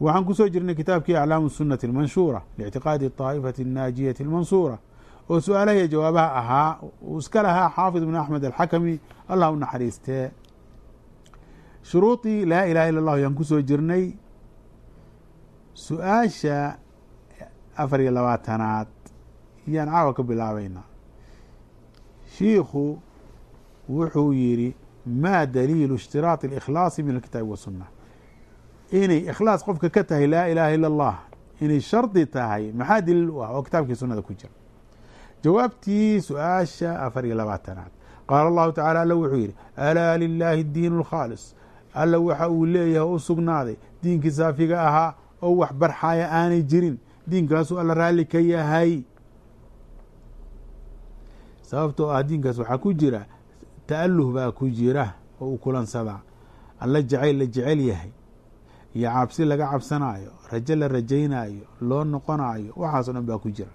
waxaan kusoo jirnay kitaabkii aclaamu sunati almanshuura liictiqaadi طaa'ifati الnaajiyati اlmansuura oo su-aalaha jawaabaha ahaa uu iska lahaa xaafid ibn axmed alxakami allah u naxariistee shuruudii laa ilaha illa اllah yaan kusoo jirnay su-aasha afar iyo labaatanaad yaan caawa ka bilaabaynaa shiikhu wuxuu yidhi ma daliilu ishtiraaطi اlikhlaasi min alkitaabi wasunna inay ikhlaas qofka ka tahay laa ilaaha ila allah inay shardi tahay maxaa daliil u ah? Oo kitaabkii sunada ku jira. Jawaabtii su'aasha afar iyo labaatanaad. Qaala allahu tacala alla wuxuu yidhi alaa lilaahi diin اlkhaalis alla waxa uu leeyahay u sugnaaday diinkii saafiga ahaa oo wax barxaaya aanay jirin. Diinkaasuu alla raalli ka yahay. Sababtoo ah diinkaas waxaa ku jira ta'aluh baa ku jira oo u kulansadaa alla jacayl la jecel yahay iyo cabsi laga cabsanaayo rajo la rajaynaayo loo noqonaayo waxaasoo dhan baa ku jira.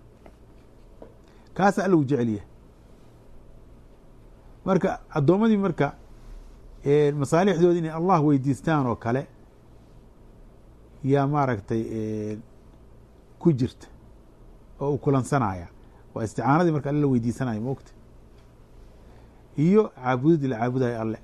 Kaasa alla u jecel yahay. Marka addoommadii marka masaalixdooda inay allah weydiistaan oo kale yaa maaragtay ku jirta oo u kulansanaya waa isticaanadii marka alle la weydiisanayo moogta iyo caabudadii la caabudayo alle.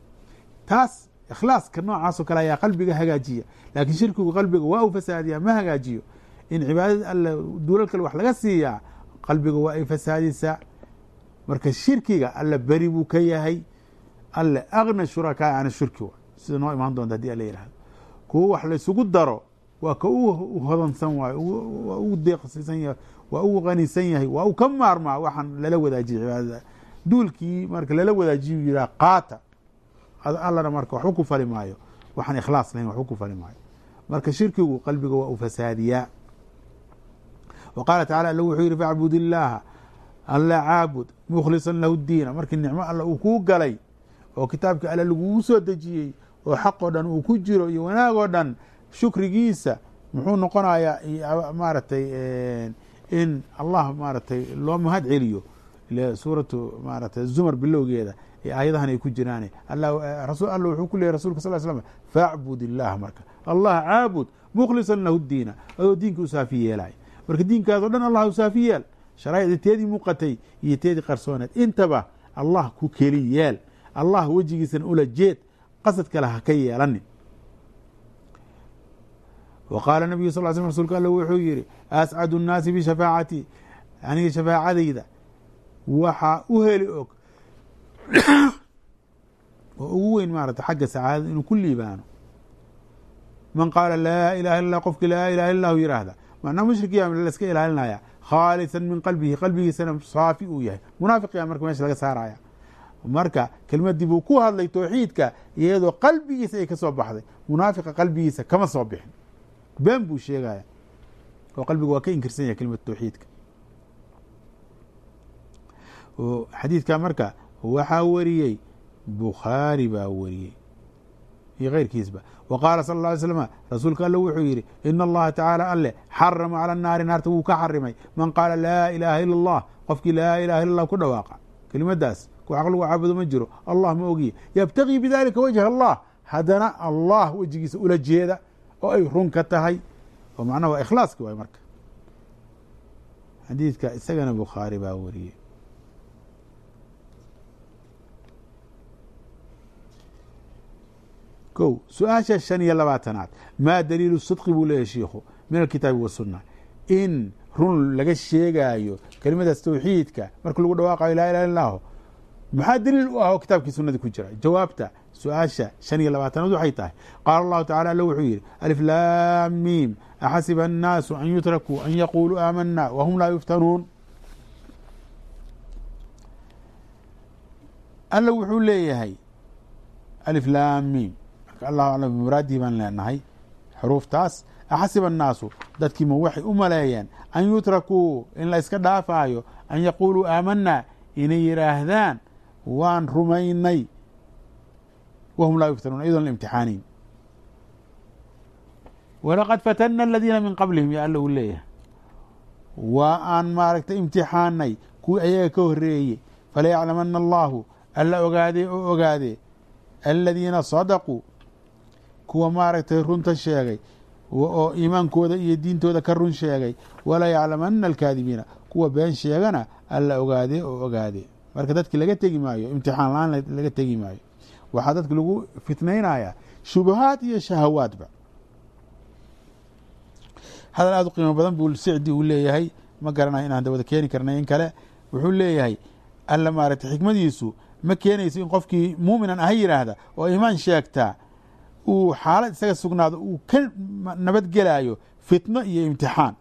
Taas ikhlaaska noocaas oo kale ayaa qalbiga hagaajiya. Laakiin shirkigu qalbiga waa u fasaadiyaa ma hagaajiyo. In cibaadada alle duulal kale wax laga siiyaa qalbiga waa ay fasaadisaa marka shirkiga alle beri buu ka yahay. Alle agna shurakaa can shirki wa sida noo imaan doonta haddii alla yihahdo kuwo wax laysugu daro waa ka u hodansan waayo waa ugu deeqsiisan yahay waa ugu qanisan yahay waa uu ka maarmaa waxaan lala wadaajiyay cibaadada. Duulkii marka lala wadaajiyu yihaha qaata allana marka waxba ku fali maayo. Waxaan ikhlaas lahayn waxba ku fali maayo. Marka shirkigu qalbiga waa u fasaadiyaa. Wa qaala tacala alla wuxuu yihi facbud illaaha alla caabud mukhlisan lahu diina. Markii nicmo alla uu kuu galay oo kitaabka alle lagugu soo dejiyey oo xaqoo dhan uu ku jiro iyo wanaagoo dhan shukrigiisa muxuu noqonayaa maaragtay in allah maaragtay loo mahad celiyo. Ile suuratu maaragtay zumar bilowgeeda. ee aayadahan ay ku jiraan rasul alla wuxuu ku leeyay rasulka sal slam facbud illaha marka. Allah caabud mukhlisan lahu diina. Adoo diinka u saafi yeelay. Marka diinkaadoo dhan allah u saafi yeel. Sharaa'icda teedii muuqatay iyo teedii qarsooneed. Intaba allah ku keli yeel. Allah wejigiisana ula jeed. Qasad kale ha ka yeelanin wa qaala nabiyu sal sl rsulka alla wuxuu yihi ascadu الnaasi bishafaacatii aniga shafaacadayda waxaa u heli og oo ugu weyn maarata xagga sacaadada inuu ku liibaano. Man qaala laa ilaha illa qofki laa ilaha illa lahu yiraahda macnaa mushrikiya laska ilaalinaya. Khaalisan min qalbihi qalbigiisana saafi uu yahay. Munaafiqiya marka meesha laga saaraya. Marka kelmadii buu ku hadlay towxiidka iyadoo qalbigiisa ay ka soo baxday. Munaafiqa qalbigiisa kama soo bixin. Been buu sheegaya. Oo qalbiga waa ka inkirsan yahay kelimad towxiidka xadiidka waxaa wariyey bukhaari baa wariyey iyo keyrkiisba wa qaala sal اla alay slm rasuulka alle wuxuu yihi in allaha tacaala alle xarama cala naari naarta wuu ka xarimay man qaala laa ilaaha ila اllah qofkii laa ilaha illa allah ku dhawaaqa. Kelimadaas ku xaq lagu caabudo ma jiro. Allah ma ogiye. Yabtagii bidalika wajha allah. Haddana allah wejigiisa ula jeeda oo ay run ka tahay. Oo macnaha waa ikhlaaski waay marka. Xadiidka isagana bukhaari baa wariyey ko su'aasha shan iyo labaatanaad maa daliilu sidqi buu leeyahy shiikhu min alkitaabi wasunna in run laga sheegaayo kelimadaas towxiidka marka lagu dhawaaqayo laa ilaha illahu maxaa daliil u ah oo kitaabkii sunadii ku jira jawaabta su'aasha shan iyo labaatanaad waxay tahay. Qaala allahu tacala alla wuxuu yihi alif laam miim axasiba annaasu an yutrakuu an yaquuluu aamana wahum laa yuftanuun alla wuxuu leeyahay alif laam miim allahu aclam bimuraadihi baan leenahay xuruuftaas axasiba annaasu dadkiima waxay u maleeyeen an yutrakuu in la iska dhaafaayo an yaquuluu aamanaa inay yidhaahdaan waan rumaynay wahum laa yuftanuun iyadoon la imtixaanayn walaqad fatana aladiina min qablihim ya alla uu leeyahay waa aan maaragtay imtixaanay kuwii ayaga ka horeeyey falayaclamana allahu alla ogaadee oo ogaadee aladiina sadaquu kuwa maaragtay runta sheegay oo iimaankooda iyo diintooda ka run sheegay wala yaclamana alkaadibiina kuwa been sheegana alla ogaadee oo ogaadee marka dadki laga tegi maayo imtixaan la'aan laga tegi maayo. Waxaa dadka lagu fitnaynaya shubahaad iyo shahawaadba. Hadal aad u qiimo badan buu sicdi uu leeyahay ma garanayo inaan dawada keeni karnay in kale. Wuxuu leeyahay alla maaragtay xikmadiisu ma keenayso in qofkii muuminan aha yidhaahda oo iimaan sheegtaa uu xaalad isaga sugnaado uu ka nabadgelaayo fitno iyo imtixaan.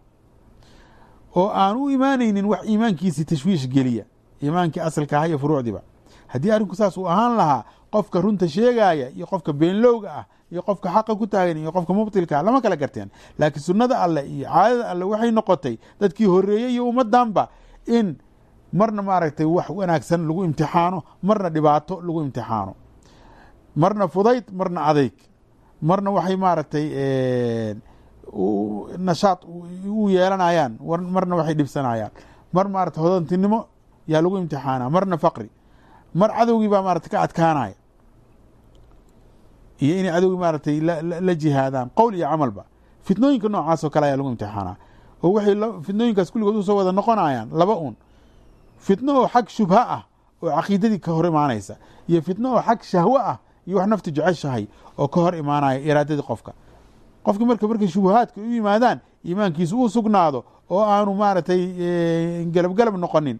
Oo aan u imaanaynin wax iimaankiisii tashwiish geliya iimaankii asalka aha iyo furuucdiiba. Haddii arrinku saas uu ahaan lahaa qofka runta sheegaya iyo qofka beenlowga ah iyo qofka xaqa ku taagan iyo qofka mubtilka ah lama kala garteen. Laakiin sunnada alleh iyo caadada alleh waxay noqotay dadkii horeeyey iyo ummaddanba in marna maaragtay wax wanaagsan lagu imtixaano marna dhibaato lagu imtixaano. Marna fudayd marna adayg marna waxay maaragtay nashaad u yeelanayaan marna waxay dhibsanayaan. Mar maarata hodantinimo yaa lagu imtixaana marna faqri. Mar cadowgii baa maarata ka adkaanaya. Iyo inay cadowgii maaragtay la jihaadaan qowl iyo camalba fitnooyinka noocaas oo kale ayaa lagu imtixaanaa. Oo waxay fitnooyinkaas kulligood u soo wada noqonayaan laba un fitno oo xag shubha ah oo caqiidadii ka hor imaanaysa iyo fitno oo xag shahwo ah iyo wax naftu jeceshahay oo ka hor imaanaya iraadadii qofka. Qofkii marka markay shubahaadka u yimaadaan iimaankiisu uu sugnaado oo aanu maaragtay galabgalab noqonin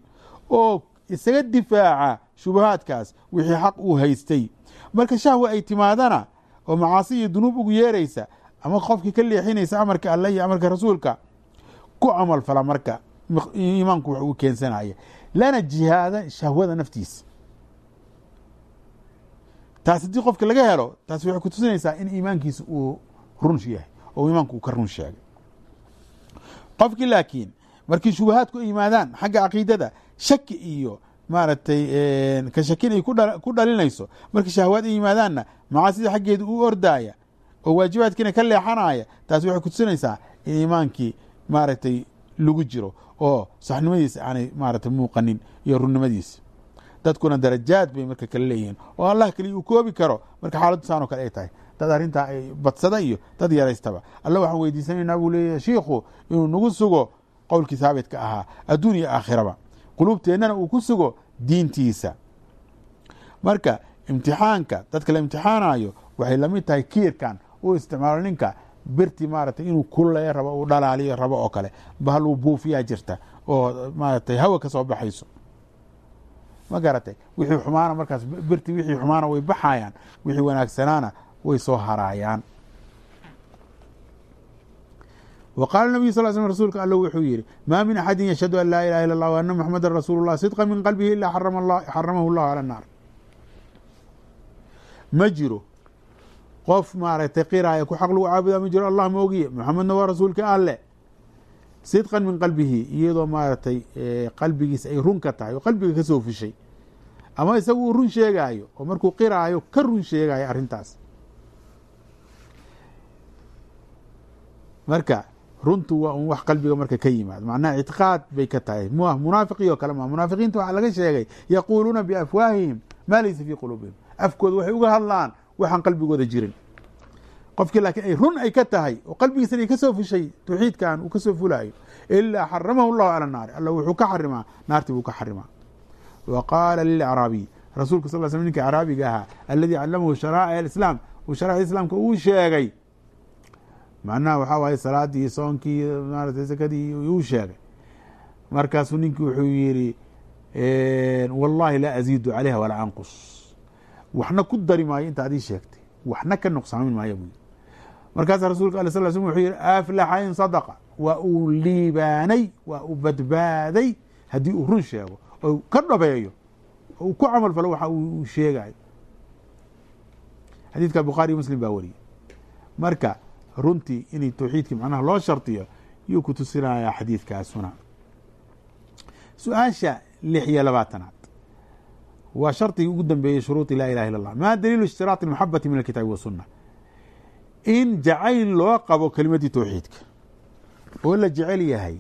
oo isaga difaaca shubahaadkaas wixii xaq uu haystay. Marka shahwa ay timaadana oo macaasi iyo dunuub ugu yeeraysa ama qofkii ka leexinaysa amarka alle iyo amarka rasuulka ku camal fala marka iimaanku wax uu keensanaya. Lana jihaada shahwada naftiisa taas haddii qofka laga helo taas waxay ku tusinaysaa in iimaankiisa uu run yahay oo iimaanku uu ka run sheegay. Qofkii laakiin markii shubahaadku yimaadaan xagga caqiidada shaki iyo maaragtay ka shakin ay ku dhalinayso markii shahwaad ay yimaadaanna macaasida xaggeeda u ordaaya oo waajibaadkiina ka leexanaya taas waxay ku tusinaysaa in iimaankii maaragtay lagu jiro oo saxnimadiisa aanay maaragtay muuqanin iyo runnimadiisa dadkuna darajaad bay marka kale leeyihiin. Oo allah keliya uu koobi karo. Marka xaaladdu saan oo kale ay tahay. Dad arrintaa ay badsada iyo dad yaraystaba alla waxaan weydiisanaynaa buu leeyahay shiikhu inuu nagu sugo qowlkii haabitka ahaa adduun iyo aakhiraba quluubteennana uu ku sugo diintiisa. Marka imtixaanka dadka la imtixaanayo waxay la mid tahay kiirkan uu isticmaalo ninka. Birti maaragtay inuu kullaya rabo uu dhalaaliyo rabo oo kale. Bahal uu buufiyaa jirta oo maaragtay hawa ka soo baxayso ma garatay. Wixii xumaana markaas berti wixii xumaana way baxayaan wixii wanaagsanaana way soo haraayaan. Wa qaala nabiyu sal slm rasuulka allo wuxuu yidhi maa min axadin yashhadu an laa ilaha illa allah w anna muxamadan rasuulu llah sidqa min qalbihi ilaa xaramahu llahu cala annaar ma jiro qof maaragtay qiraaya ku xaq lagu caabudaa ma jiro allah ma ogiye muxamedna waa rasuulka alleh sidqan min qalbihi iyadoo maaragtay qalbigiisa ay run ka tahay oo qalbiga ka soo fushay. Ama isagu uu run sheegaayo oo markuu qiraayo ka run sheegayo arrintaas. Marka runtu waa un wax qalbiga marka ka yimaado macnaha ictiqaad bay ka tahay. M munaafiqii oo kale ma munaafiqiinta waxaa laga sheegay yaquuluuna biafwaahihim maa laysa fii quluubihim. Afkooda waxay uga hadlaan waxaan qalbigooda jirin qofkii laakiin ay run ay ka tahay oo qalbigiisana ay ka soo fushay tawxiidkan uu ka soo fulaayo ilaa xaramahu llahu cala naari alla wuxuu ka xarimaa naartii buu ka xarimaa wa qaala lilacraabiy rasuulka sal sl ninka acraabiga ahaa aladii callamahu sharaa'ic alislaam uu sharaicda islaamka uu sheegay. Macnaha waxaa waaye salaadii soonkii maarata sakadii uu sheegay. Markaasuu ninkii wuxuu yidhi wallahi laa aziidu calayha walaa anqus. Waxna ku dari maayo inta adii sheegtay. Waxna ka nuqsaamin maayo buu yidhi markaasaa rasulka ala sal slm wuxuu yihi aflaxa in sadaqa. Waa uu liibaanay waa uu badbaaday haddii uu run sheego oo ka dhabeeyo oo uu ku camal falo waxa uu sheegayo xadiidka bukhaariy muslim baa wariyey. Marka runtii inay towxiidkii macnaha loo shardiyo yuu ku tusinayaa xadiidkaasuna. Su'aasha lix iyo labaatanaad. Waa shardigii ugu dambeeyey shuruudi laa ilaha illa allah ma daliilu ishtiraati almaxabati min alkitaabi wasunna in jacayl loo qabo kelimaddii towxiidka oo la jecel yahay.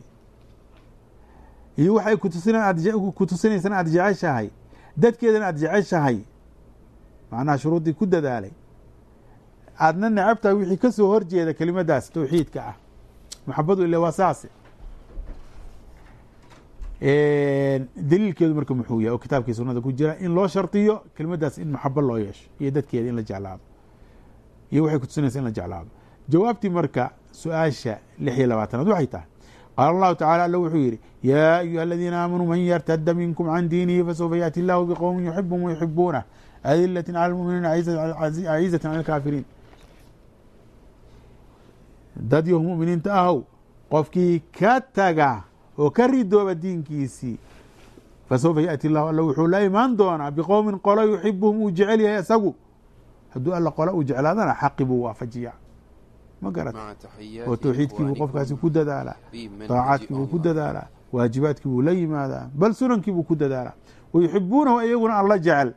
Iyo waxay ku tusinaysaan aad jeceshahay dadkeedana aad jeceshahay. Macnaha shuruuddii ku dadaalay. Aadna necab tahay wixii ka soo horjeeda kelimadaas towxiidka ah. Maxabadu ile waa saase daliilkeedu marka muxuu yahay oo kitaabkii sunada ku jira in loo shardiyo kelimadaas in maxabo loo yeesho iyo dadkeeda in la jeclaado iyo waxay kutusinaysa in la jeclaado. Jawaabtii marka su'aasha lix iyo labaatanaad waxay tahay. Qaala allahu tacala alla wuxuu yidhi yaa ayuha aladiina aamanuu man yartada minkum can diinihi fasawfa yaati allahu biqowmin yuxibuhum wayuxibuunah adilatin cala lmuminiina acizatin cala alkaafiriin dad yahu muminiinta ahow qofkii ka taga oo ka ridooba diinkiisii fasawfa yaati llahu alla wuxuu la imaan doonaa biqowmin qolo yuxibuhum uu jecel yahay isagu hadduu alla qolo uu jeclaadana xaqi buu waafajiya ma garat oo towxiidkii buu qofkaasi ku dadaalaa daacaadkii buu ku dadaalaa waajibaadkii buu la yimaadaa bal sunankii buu ku dadaalaa wayuxibuunahu iyaguna alla jecel.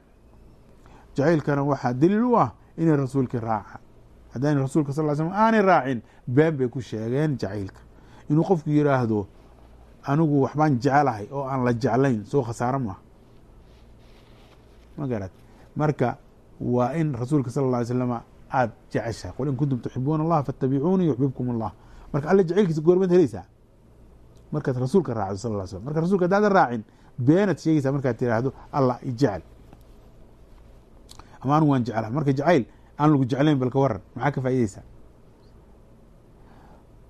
Jacaylkana waxaa daliil u ah inay rasuulkii raacaan. Haddaana rasuulka sal slam aanay raacin been bay ku sheegeen jacaylka. Inuu qofku yidhaahdo anigu waxbaan jecelahay oo aan la jeclayn soo khasaaro maaha. Ma garat marka waa in rasuulka sala alla alay slama aada jeceshahay qul in kuntum tuxibuuna allaha faatabicuuni yuxbibkum allah marka alla jacaylkiisa goormaad helaysaa markaad rasuulka raacdo sal lla slam marka rasulka hadaadan raacin beenaad sheegaysaa markaad tiraahdo allah ijecel ama anigu waan jeclaha marka jacayl aan lagu jeclayn balka waran maxaa ka faa'ideysaa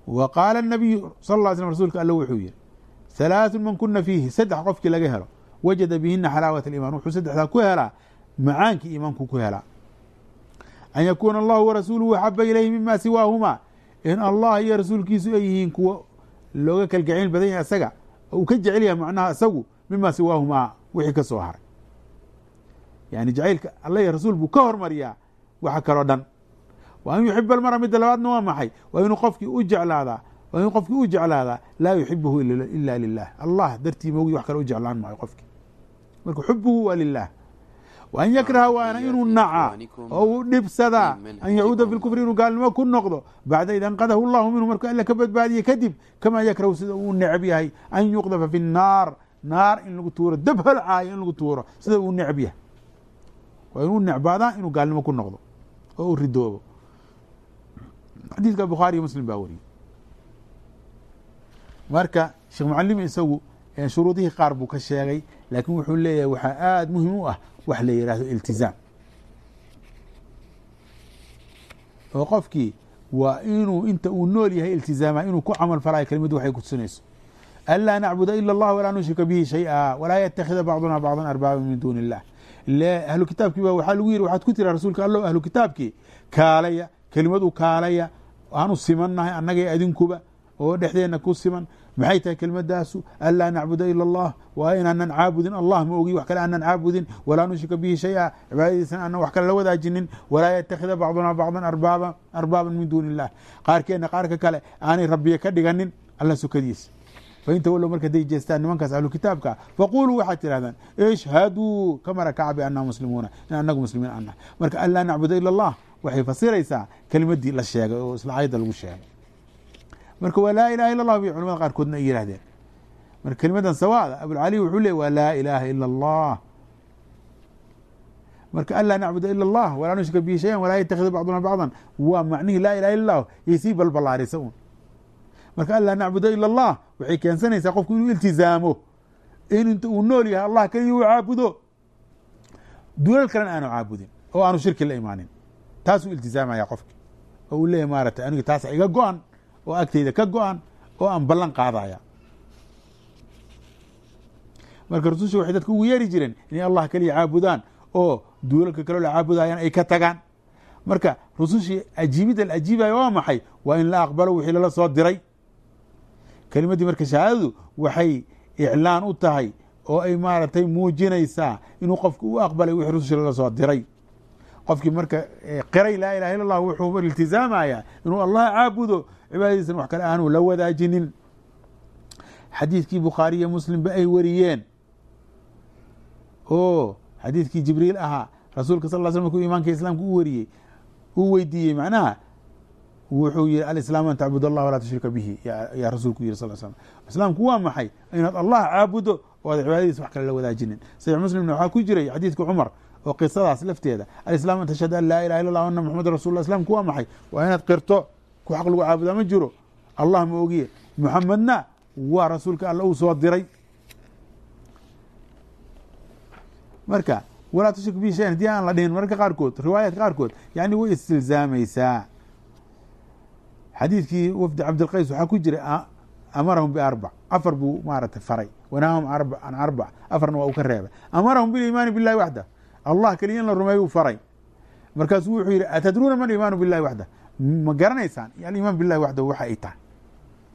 wa qaala الnabiyu sal lla ly slm rsulka alla wuxuu yihi halaaثu man kuna fiihi saddex qofkii laga helo wajada bihina xalaawat اliman wuxuu saddexdaa ku helaa macaankii iimaanku ku helaa an yakuuna allahu warasuuluhu axaba ilayhi mima siwaahuma. In allah iyo rasuulkiisu ay yihiin kuwo looga kalgacayl badan yahay isaga uu ka jecel yahay macnaha isagu mima siwaahumaa wixii ka soo haray. Yani jacaylka alla iyo rasuul buu ka hormariyaa waxa kaloo dhan. Wa an yuxiba almara midda labaadna waa maxay? Waa inuu qofkii u jeclaadaa waa inuu qofkii u jeclaadaa laa yuxibuhu ila lilah allah dartii moogi wax kale u jeclaan maayo qofkii. Marka xubuhu waa lilah an yakraha waana inuu naca oo uu dhibsadaa an yacuuda fi lkufri inuu gaalnimo ku noqdo bacda id anqadahu llahu minhu markuu alla ka badbaadiye kadib kamaa yakrahu sida uu necb yahay an yuqdafa fi nnaar naar in lagu tuuro dab holcaayo in lagu tuuro sida uu necb yahay waa inuu necbaadaa inuu gaalnimo ku noqdo oo uu ridoobo xadiidka bukhaari iyo muslim baa wariyey marka sheekh mucalim isagu shuruudihii qaar buu ka sheegay laakiin wuxuu leeyahay waxaa aada muhiim u ah wax la yidhaahdo iltizaam. Oo qofkii waa inuu inta uu nool yahay iltizaama inuu ku camal falayo kelimaddu waxay kutusinayso anlaa nacbuda ila allah walaa nushrika bihi shay-a walaa yatakida bacduna bacdan arbaaba min duuni illah ile ahlu kitaabkii ba waxaa lagu yidhi waxaad ku tira rasuulka allo ahlu kitaabkii kaalaya kelimadu kaalaya aanu simannahay annagay adinkuba oo dhexdeenna ku siman maxay tahay kelimadaasu anlaa nacbuda ila allah. Waa inaanan caabudin. Allah ma ogi wax kale aanan caabudin. Walaa nushrika bihi shay-a cibaadadiisana aanan wax kale la wadaajinin. Walaa yatakida bacduna bacdan arbaaba arbaaban min duuni illah qaarkeenna qaarka kale aanay rabbiye ka dhiganin alla sukadiisa fainta walow marka haday jeestaan nimankaas ahlu kitaabka faquluu waxaad tirahdaan ishhaduu kamara kaca bianna muslimuuna. In anagu muslimiin aan nahay marka an laa nacbuda ila allah. Waxay fasiraysaa kelimadii la sheegay oo isla lagu sheegay marka waa laa ilaha illa allah bay culamada qaarkoodna ay yidhahdeen marka kelimadan sawaada abulcali wuxuu leey waa laa ilaaha ila allah marka an laa nacbuda ila allah walaa nushrika bihi shayan walaa yatakida bacduna bacdan waa macnihii laa ilaha illa allah yay sii balbalaarisa un marka an laa nacbuda ila allah waxay keensanaysaa qofku inuu iltizaamo in inta uu nool yahay allah keliya uu caabudo. Duulal kalena aanu caabudin oo aanu shirki la imaanin. Taasuu iltizaamaya qofki. Oo uu leeyahy maaratay aniga taasa iga go-an oo agteyda ka go-an oo aan ballan qaadaya. Marka rasusha waxay dadka ugu yeeri jireen inay allah keliya caabudaan oo duulalka kaloo la caabudayaan ay ka tagaan. Marka rusushii ajiibidda la ajiibaya waa maxay? Waa in la aqbalo wixii lala soo diray. Kelimaddii marka shahaadadu waxay iclaan u tahay oo ay maaragtay muujinaysaa inuu qofku u aqbalay wixii rususha lala soo diray qofkii marka qiray laa ilaha illa allah wuxuu iltizaamaya inuu allah caabudo cibaadadiisana wax kale aanu la wadaajinin. Xadiidkii bukhaari iyo muslimba ay wariyeen. Oo xadiidkii jibriil ahaa rasuulka sal l sl markuu imaanka islaamka u wariyey uu weydiiyey macnaha wuxuu yihi alislaam an tacbud allah walaa tushrika bihi yaa rasuulku yihi sal slam islaamku waa maxay? Inaad allah caabudo oo aad cibaadadiisa wax kale la wadaajinin. Saxiix muslimna waxaa ku jiray xadiidka cumar oo qisadaas lafteeda alislaam an tashhad an laa ilaha illa allah ana maxameda rasul lah islamku waa maxay? Waa inaad qirto ku xaq lagu caabudaa ma jiro. Allah ma ogiye. Muxamedna waa rasuulka alla uu soo diray. Marka walaa tushrik bi shayan haddii aan la dhihin mararka qaarkood riwaayaadka qaarkood yani way istilzaamaysaa. Xadiidkii wafdi cabdilqays waxaa ku jira amarahum biarbac afar buu maaragtay faray. Wanaahum can arbac afarna waa uu ka reebay. Amarahum biliimaani billahi waxda allah keliya la rumeeyu faray. Markaasuu wuxuu yihi atadruuna man imaanu billahi waxda ma garanaysaan alimaan billahi waxda waxa ay tahay.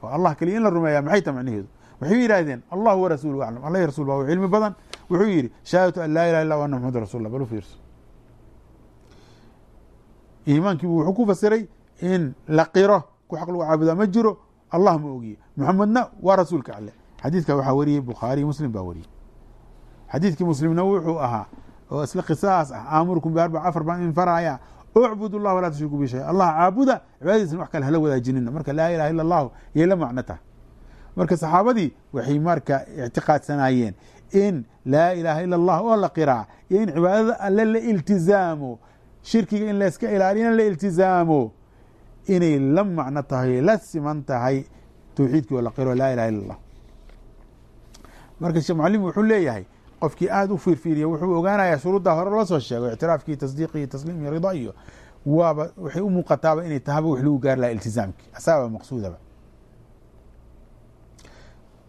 Oo allah keliya la rumeeyaa maxay tahay macnaheedu waxay yidhahdeen allah wa rasuulu aclam. Allah rasul baa u cilmi badan. Wuxuu yidhi shahaadatu an laa ilaha illa ana maxamad rasul lah bal u fiirso. Iimaankiibu wuxuu ku fasiray in la qiro ku xaq lagu caabudaa ma jiro allah ma ogiye. Muxamedna waa rasuulka alle xadiidka waxaa wariyey bukhaariy muslim baa wariyey. Xadiidkii muslimna wuxuu ahaa oo isla qisaas ah aamurukum biarbac afar baan in faraya ucbud allah walaa tushriku bi shay allah caabuda cibaadadiisna wax kale hala wadaajinina. Marka laa ilaha illa allahu yay la macno tahay. Marka saxaabadii waxay marka ictiqaadsanaayeen in laa ilaaha ila allah oo la qiraa iyo in cibaadada alle la iltizaamo shirkiga in layska ilaaliyana la iltizaamo inay la macno tahay la siman tahay towxiidkii oo la qiro laa ilaha illa allah marka sheekh mucalim wuxuu leeyahay qofkii aada u fiirfiiriya wuxuu ogaanayaa shuruuddaa hore loo soo sheego ictiraafkii tasdiiqi iyo tasliim iyo rida iyo waaba waxay u muuqataaba inay tahaba wax lagu gaari laha iltizaamkii asaaba maqsuudaba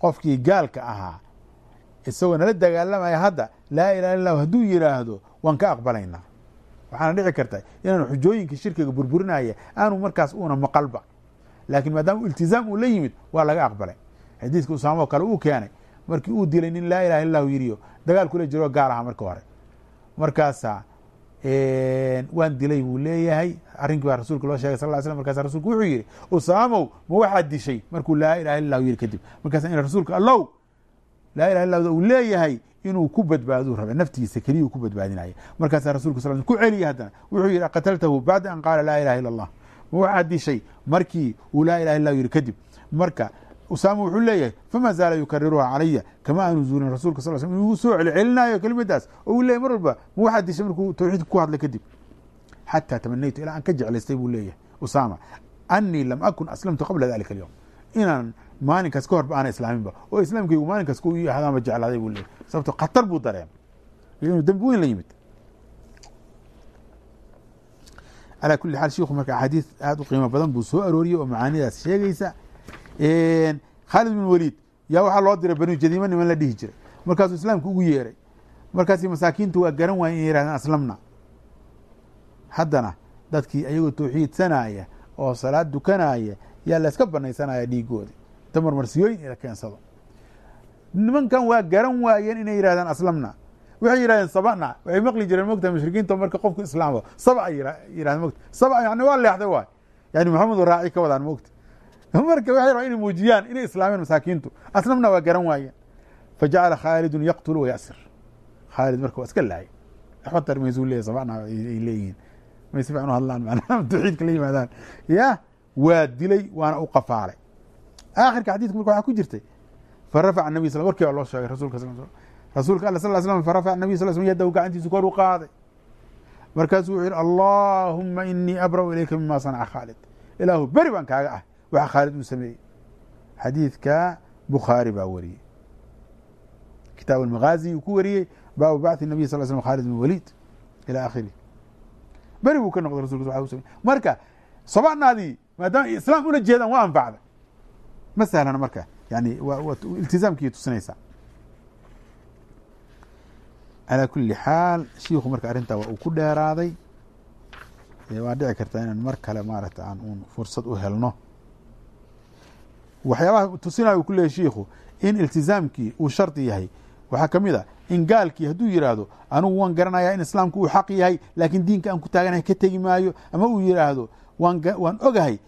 qofkii gaalka ahaa isagoo nala dagaalamaya hadda laa ilaha illa hadduu yiraahdo waan ka aqbalaynaa. Waxaana dhici karta inaanu xujooyinka shirkiga burburinaya aanu markaas uuna maqalba. Laakiin maadaama iltizaam uu la yimid waa laga aqbalay. Xadiidka usaamo kale uu keenay markii uu dilay nin laa ilaha illa lahu yiriyo dagaal kula jiro gaal aha marka hore. Markaasaa waan dilay buu leeyahay. Arrinkii baa rasuulka loo shegay sal ly slam markaasa rasulku wuxuu yihi usaamow ma waxaad dishay? Markuu laa ilaha illa lahu yiri kadib. Markaasa in rasuulka allow laa ilaha illa uu leeyahay inuu ku badbaaduu raba naftiisa keliyuu ku badbaadinaya markaasaa rasulka sal ku celiya haddana. Wuxuu yihi qataltahu bacda an qaala laa ilaha illa allah ma waxaad dishay? Markii uu laa ilaha illa yiri kadib. Marka usaama wuxuu leeyahay fama zaala yukariruha calaya kama aanu zuulin rasulka sal slam inuu soo celcelinaayo kelimadaas. Oo uu leyahy mar walba ma waxaad dishay markuu tawxiidka ku hadlay kadib. Xataa tamanaytu ilaa aan ka jeclaystay buu leeyahay usaama. Anii lam akun aslamtu qabla dalika alyowm inaan maalinkaas ka horba aana islaaminba oo islaamkaygu maalinkaas ku ahdaanba jeclaaday buu leeyahy sababto khatar buu dareemay. Inuu dembi weyn la yimid. Calaa kuli xaal shiku marka axaadiis aada u qiimo badan buu soo arooriyey oo macaanidaas sheegaysa khaalid bin waliid yaa waxaa loo diray banu jadiima niman la dhihi jiray. Markaasuu islaamka ugu yeeray. Markaasi masaakiintu waa garan waaya inay yihahdaan aslamna. Haddana dadkii ayagoo tawxiidsanaya oo salaad dukanaya yaa layska banaysanaya dhiigoodi inta marmarsiyooyin ila keensado. Nimankan waa garan waayeen inay yihahdaan aslamna. Waxay yihahdeen sabana. Waxay maqli jireen mogta mushrikiinta marka qofku islaamo. Saba ay yirahdeen mogta saba yani waa leexday waay. Yani maxamedu raaci ka wadaan mogta marka waxay rabaan inay muujiyaan inay islaameen masaakiintu. Aslamna waa garan waayeen fajacala khaalidun yaqtulu wayasir khaalid marka waa iska laayay waxba tarmaysuu leeyahy sabana ay leeyihiin. May si fiican u hadlaan macnaha tawxiidka la yimaadaan. Ya waa dilay waana u qafaalay. Aakhirka xadiidka marka waxaa ku jirtay farafaca nabiy sl warkii baa loo sheegay rasulka sal rasuulka alla sal slam farafaca nabiy sal slam yadahu gacantiisu kor u qaaday. Markaasuu wuxuu yihi allaahuma inii abra'u ilayka mima sanaca khaalid ilaahu beri baan kaaga ah waxa khaalid uu sameeyey xadiidka bukhaari baa wariyey kitaab almagaazi uu ku wariyey baabu bacthi nabiy sal slam khaalid bin waliid ila akhirih beri buu ka noqday rasulka u samey marka sabanaadii maadaama islaam ula jeedaan waa anfacday ma sahlana marka yani iltizaamkii tusinaysaa calaa kuli xaal shiiku marka arrintaa waa uu ku dheeraaday. Waa dhici kartaa inaan mar kale maaragta aan uun fursad u helno waxyaabaha tusinaya uu ku leeyahy shiikhu in iltizaamkii uu shardi yahay. Waxaa ka mid a in gaalkii hadduu yidhaahdo anugu waan garanayaa in islaamku uu xaq yahay laakiin diinka aan ku taaganahay ka tegi maayo. Ama uu yidhaahdo waan ogahay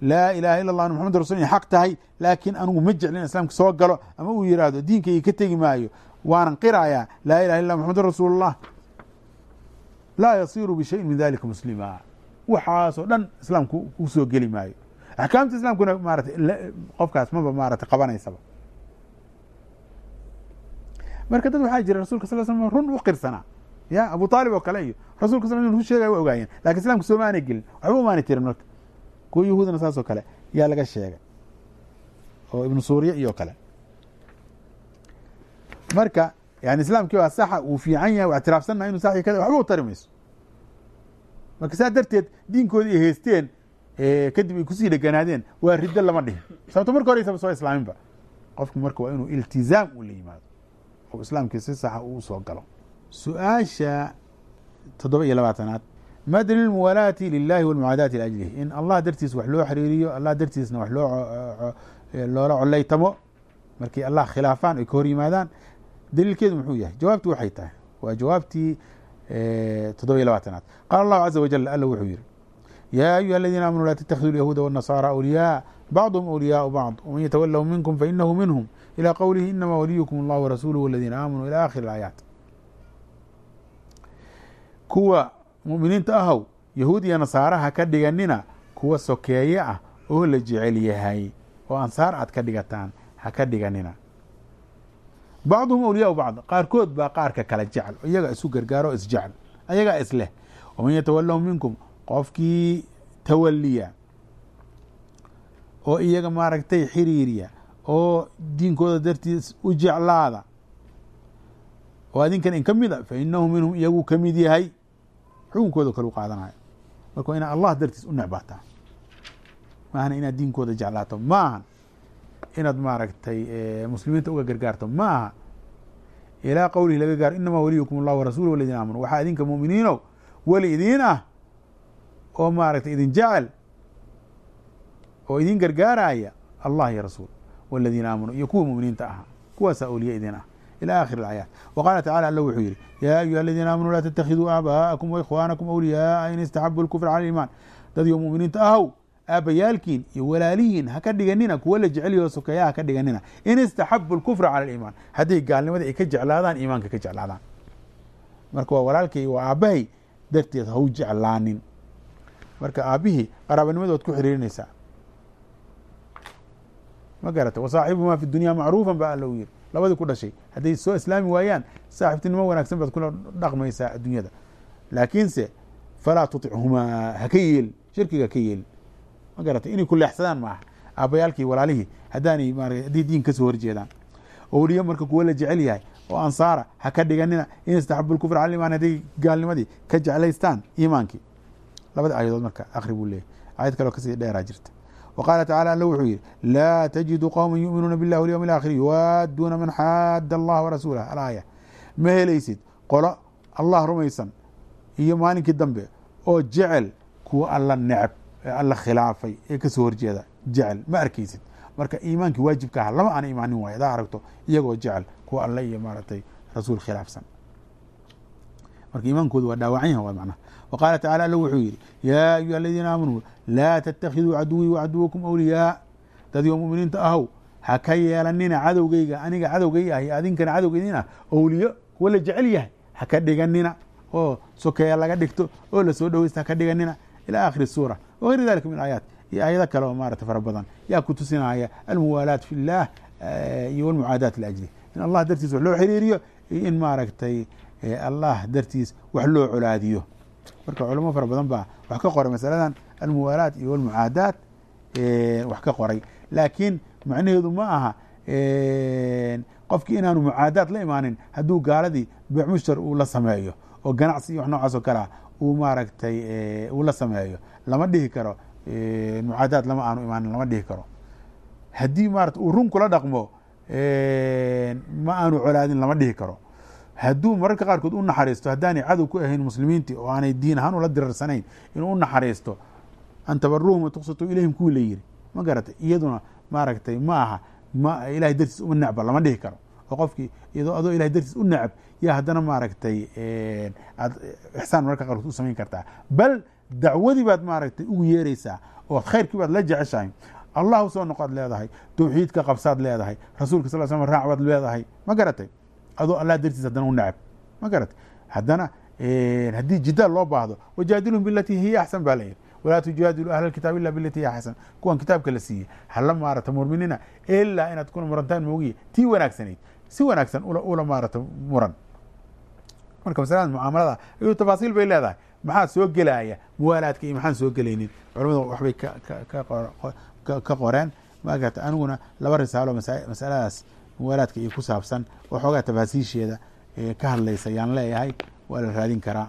laa ilaha illa allah maxamad rasul inay xaq tahay laakiin anugu ma jeclin islaamka soo galo. Ama uu yidhaahdo diinkayga ka tegi maayo waanan qirayaa laa ilaha illa maxamedun rasuulullah laa yasiru bishayin min dalika muslima. Waxaasoo dhan islaamku u soo geli maayo axkaamta islaamkuna maarata qofkaas maba maarata qabanaysaba marka dad waxaa jira rasulka sal slam run u qirsanaa ya abu aalib oo kale iyo rasulka sal ru sheegay wa ogaayeen laakiin islamka sooma aanay gelin waxba umaanay tirin marka kuwa yahuudna saas oo kale yaa laga sheegay oo ibnu suuriya iyo kale marka yani islaamkii waa saxa uu fiican yahay ictiraafsannaha inu kada waxba u tari mayso marka saa darteed diinkoodii ay haysteen kadib ay ku sii dheganaadeen waa riddo lama dhihin. Sababto marka horeysaba soo islaaminba qofku marka waa inuu iltizaam uu la yimaado. Oo islaamkii si saxa uu galo. Su'aasha toddoba iyo labaatanaad ma daliil muwalaati lilahi walmucaadaati liajlihi in allah dartiis wax loo xiriiriyo allah dartiisna wax loo loola coleytamo markii allah khilaafaan ay ka hor yimaadaan daliilkeedu muxuu yahay? Jawaabtu waxay tahay. Waa jawaabtii toddoba iyo labaatanaad. Qaala allahu caza wajal alla wuxuu yihi ya ayuha aladiina aamanuu laa ttakiduu lyahuuda wالnasaara awliyaa bacduhum awliyaau bacd wman yatawallahu minkum fainahu minhum ilى qowlihi inama waliyukum allah warasuuluh waladiina aamanuu ilى akhiri اlaayaat kuwa mu'miniinta ahow yahuud iyo nasaara ha ka dhiganina kuwa sokeeye ah oo la jecel yahay oo ansaar aad ka dhigataan ha ka dhiganina bacduhum awliyaau bacd qaarkood baa qaarka kala jecel iyaga isu gargaaro isjecel ayagaa isleh waman yatawallahu minkum qofkii tawaliya oo iyaga maaragtay xiriiriya oo diinkooda dartiis u jeclaada. Oo adinkan in ka mid a fa inahu minhum iyagu ka mid yahay xukunkooda kalu qaadanayo marka waa inaad allah dartiis u necbaataa maahana inaad diinkooda jeclaato ma ahan inaad maaragtay muslimiinta uga gargaarto ma aha ilaa qowlihi laga gaaro inamaa waliyukum allah warasuuluh waladiina aamanu. Waxaa idinka mu'miniinow weli idiin ah oo maaragtay idin jecel oo idin gargaaraya allah iyo rasuul waladiina aamanuu iyo kuwii muminiinta ahaa kuwaasa ooliye idin ah ilى akhir اaayaat wqaala tacala alla wuxuu yidhi yaa ayuha aladiina aamanuu laa tattakhiduu aabaa'akum waikhwaanakum awliyaaa in istaxabu lkufra cala iimaan. Dad muminiinta ahow aabayaalkiin iyo walaalihiin ha ka dhiganina kuwa la jeceliyo sokeeyaha ha ka dhiganina. In istaxabu lkufra cala aliimaan hadday gaalnimadii ay ka jeclaadaan iimaanka ka jeclaadaan. Marka waa walaalkay waa aabbahay darteed hau jeclaanin marka aabihii qaraabanimada waad ku xiriirinaysaa ma garata wasaaxibumaa fi dunya macruufa ba alla u yiri. Labadii ku dhashay hadday soo islaami waayaan saaxibtinimo wanaagsan baad kula dhaqmaysaa adduunyada. Laakiinse falaa tuطichumaa haka yeelin shirkiga haka yeelin ma garatay inay ku leexsadaan maaha. Aabayaalkii walaalihii haddaanay ma haddii diin ka soo horjeedaan. Owliya marka kuwa la jecel yahay oo ansaara ha ka dhiganina in istaxabu lkufr cala iman hadday gaalnimadii ka jeclaystaan iimaankii labada aayadood marka akri buu leeyahy aayad kaleo ka sii dheeraa jirta. Wa qaala tacala allo wuxuu yidhi laa tajidu qowman yuminuuna billahi walyowm alaakhir yuwaadduuna man xaadda allaha warasuulah alaaya ma helaysid? Qolo allah rumaysan iyo maalinkii dambe oo jecel kuwa alla neceb ee alla khilaafay ee ka soo horjeeda jecel. Ma arkaysid? Marka iimaankii waajibka aha lama aana imaanin waayo hadaa aragto iyagoo jecel kuwa alle iyo maaragtay rasuul khilaafsan. Marka iimaankooda waa dhaawacan yahan macnaha wqaala tacala alla wuxuu yidhi yaa ayuha aladiina aamanuu laa tattakhiduu caduwii wacaduwakum awliyaa dadyo muminiinta ahow ha ka yeelanina cadowgeyga aniga cadowgay ah iyo adinkana cadowgeydin ah awliyo kuwa la jecel yahay ha ka dhiganina oo sokeeya laga dhigto oo la soo dhoweysta ha ka dhiganina ilaa akhiri suura wagayri dalika min aayaat iyo aayado kale oo maarata fara badan yaa ku tusinaya almuwaalaat fi illaah iyo walmucaadaat liajli in allah dartiis wax loo xiriiriyo iyo in maaragtay allah dartiis wax loo colaadiyo marka culamo fara badan baa wax ka qoray masaladan almuwaalaat iyo almucaadaat wax ka qoray. Laakiin macnaheedu ma aha qofkii inaanu mucaadaat la imaanin hadduu gaaladii beecmushtar uu la sameeyo oo ganacsi iyo wax noocaas oo kalea uu maaragtay uu la sameeyo lama dhihi karo mucaadaat lama aanu imaanin lama dhihi karo. Haddii maarata uu run kula dhaqmo ma aanu colaadin lama dhihi karo hadduu mararka qaarkood u naxariisto haddaanay cadow ku ahayn muslimiintii oo aanay diin ahaan ula dirarsanayn inuu u naxariisto an tabaruhum ilayhim kuwii la yiri ma garatay? Iyaduna maaragtay ma aha ma ilahay dartiis uma necba lama dhihi karo. Oo qofkii iyadoo adoo ilahay dartiis u nacab yaa haddana maaragtay aad ixsaan mararka qaarkood u samayn kartaa. Bal dacwadii baad maaragtay ugu yeereysaa oo khayrkii baad la jeceshahay allah u soo noqoad leedahay tawxiidka qabsaad leedahay rasuulka sal slam raac baad leedahay ma garatay adoo allah dartiis haddana u nacab. Ma garatay haddana haddii jidaal loo baahdo wajaadilhum bilatii hiya axsan baa layidhi walaa tujaadilu ahla kitaab ila bilatii hiya axsan kuwan kitaabka la siiyey. Hala maarata murminina ilaa inaad kuna murantaan moogiye. Tii wanaagsanayd. Si wanaagsan ula maarata muran. Marka masalada mucaamalada iyadu tafaasiil bay leedahay. Maxaa soo gelaya muwaalaadka iyo maxaan soo gelaynin? Culamadu waxbay ka qoreen. Magarata aniguna laba risaalo masaladaas muwaalaadka iyo ku saabsan oo xoogaa tafaasiisheeda ka hadlaysa yaan leeyahay waa la raadin karaa.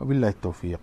Wabillahi towfiiq